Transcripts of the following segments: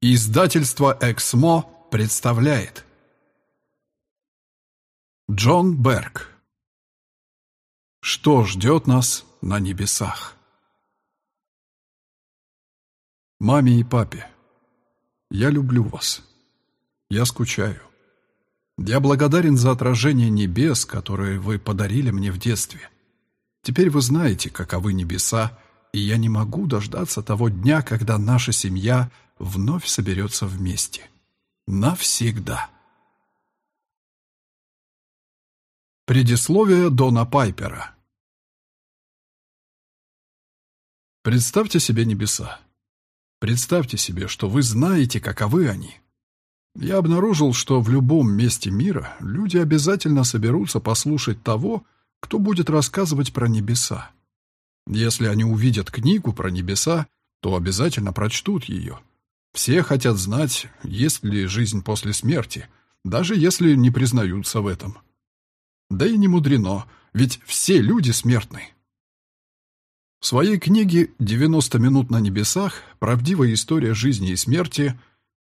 Издательство «Эксмо» представляет Джон Берг Что ждет нас на небесах? Маме и папе, я люблю вас. Я скучаю. Я благодарен за отражение небес, которые вы подарили мне в детстве. Теперь вы знаете, каковы небеса, и я не могу дождаться того дня, когда наша семья – вновь соберется вместе. Навсегда. Предисловие Дона Пайпера Представьте себе небеса. Представьте себе, что вы знаете, каковы они. Я обнаружил, что в любом месте мира люди обязательно соберутся послушать того, кто будет рассказывать про небеса. Если они увидят книгу про небеса, то обязательно прочтут ее. Все хотят знать, есть ли жизнь после смерти, даже если не признаются в этом. Да и не мудрено, ведь все люди смертны. В своей книге «90 минут на небесах. Правдивая история жизни и смерти»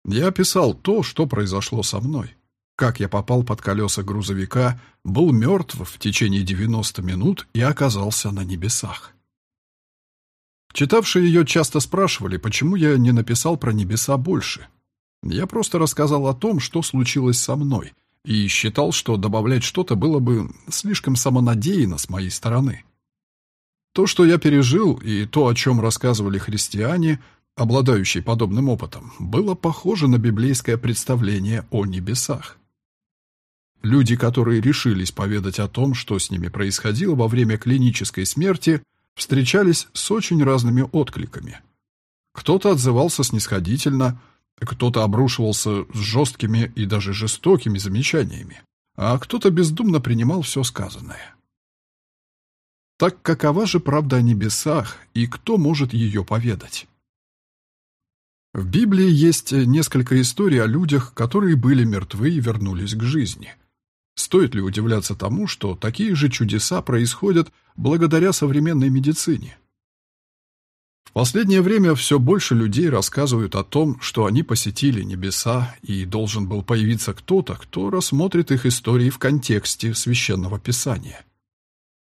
я описал то, что произошло со мной. Как я попал под колеса грузовика, был мертв в течение 90 минут и оказался на небесах. Читавшие ее часто спрашивали, почему я не написал про небеса больше. Я просто рассказал о том, что случилось со мной, и считал, что добавлять что-то было бы слишком самонадеянно с моей стороны. То, что я пережил, и то, о чем рассказывали христиане, обладающие подобным опытом, было похоже на библейское представление о небесах. Люди, которые решились поведать о том, что с ними происходило во время клинической смерти – встречались с очень разными откликами. Кто-то отзывался снисходительно, кто-то обрушивался с жесткими и даже жестокими замечаниями, а кто-то бездумно принимал все сказанное. Так какова же правда о небесах, и кто может ее поведать? В Библии есть несколько историй о людях, которые были мертвы и вернулись к жизни – Стоит ли удивляться тому, что такие же чудеса происходят благодаря современной медицине? В последнее время все больше людей рассказывают о том, что они посетили небеса, и должен был появиться кто-то, кто рассмотрит их истории в контексте священного писания.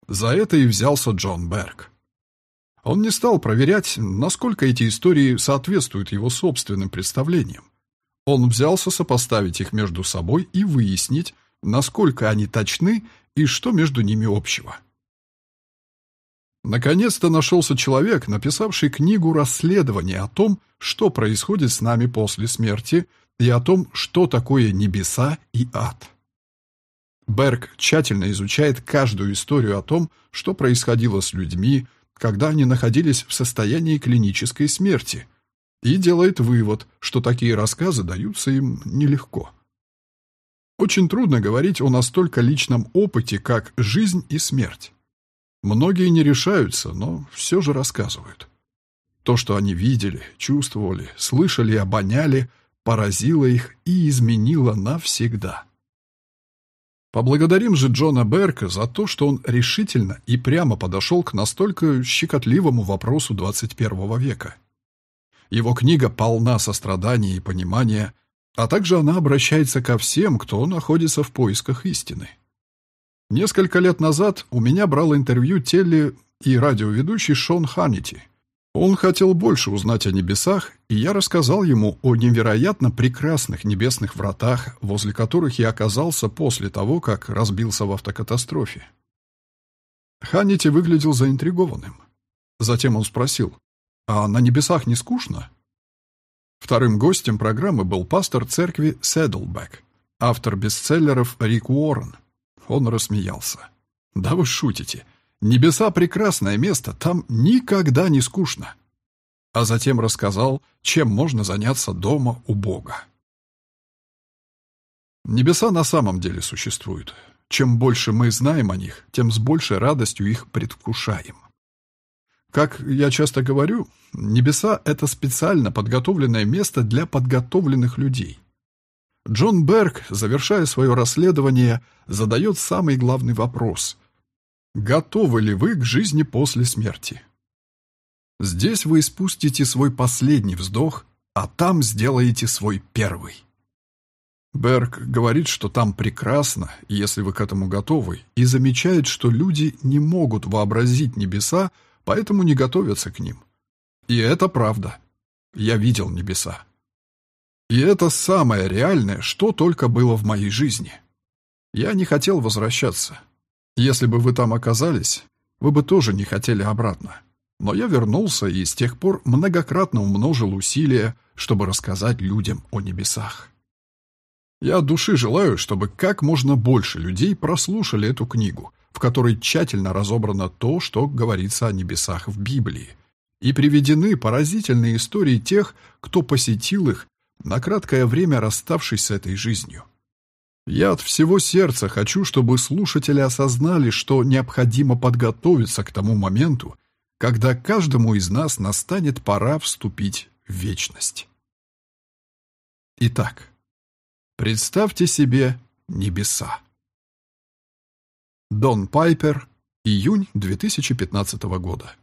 За это и взялся Джон Берг. Он не стал проверять, насколько эти истории соответствуют его собственным представлениям. Он взялся сопоставить их между собой и выяснить, насколько они точны и что между ними общего. Наконец-то нашелся человек, написавший книгу расследования о том, что происходит с нами после смерти, и о том, что такое небеса и ад. Берг тщательно изучает каждую историю о том, что происходило с людьми, когда они находились в состоянии клинической смерти, и делает вывод, что такие рассказы даются им нелегко. Очень трудно говорить о настолько личном опыте, как жизнь и смерть. Многие не решаются, но все же рассказывают. То, что они видели, чувствовали, слышали и обоняли, поразило их и изменило навсегда. Поблагодарим же Джона Берка за то, что он решительно и прямо подошел к настолько щекотливому вопросу 21 века. Его книга полна сострадания и понимания, а также она обращается ко всем, кто находится в поисках истины. Несколько лет назад у меня брал интервью теле- и радиоведущий Шон Ханити. Он хотел больше узнать о небесах, и я рассказал ему о невероятно прекрасных небесных вратах, возле которых я оказался после того, как разбился в автокатастрофе. Ханити выглядел заинтригованным. Затем он спросил, «А на небесах не скучно?» Вторым гостем программы был пастор церкви Седлбэк, автор бестселлеров Рик Уоррен. Он рассмеялся. «Да вы шутите. Небеса — прекрасное место, там никогда не скучно». А затем рассказал, чем можно заняться дома у Бога. Небеса на самом деле существуют. Чем больше мы знаем о них, тем с большей радостью их предвкушаем. Как я часто говорю, небеса — это специально подготовленное место для подготовленных людей. Джон Берг, завершая свое расследование, задает самый главный вопрос. Готовы ли вы к жизни после смерти? Здесь вы испустите свой последний вздох, а там сделаете свой первый. Берг говорит, что там прекрасно, если вы к этому готовы, и замечает, что люди не могут вообразить небеса, поэтому не готовятся к ним. И это правда. Я видел небеса. И это самое реальное, что только было в моей жизни. Я не хотел возвращаться. Если бы вы там оказались, вы бы тоже не хотели обратно. Но я вернулся и с тех пор многократно умножил усилия, чтобы рассказать людям о небесах. Я от души желаю, чтобы как можно больше людей прослушали эту книгу, в которой тщательно разобрано то, что говорится о небесах в Библии, и приведены поразительные истории тех, кто посетил их, на краткое время расставшись с этой жизнью. Я от всего сердца хочу, чтобы слушатели осознали, что необходимо подготовиться к тому моменту, когда каждому из нас настанет пора вступить в вечность. Итак, Представьте себе небеса. Дон Пайпер, июнь 2015 года.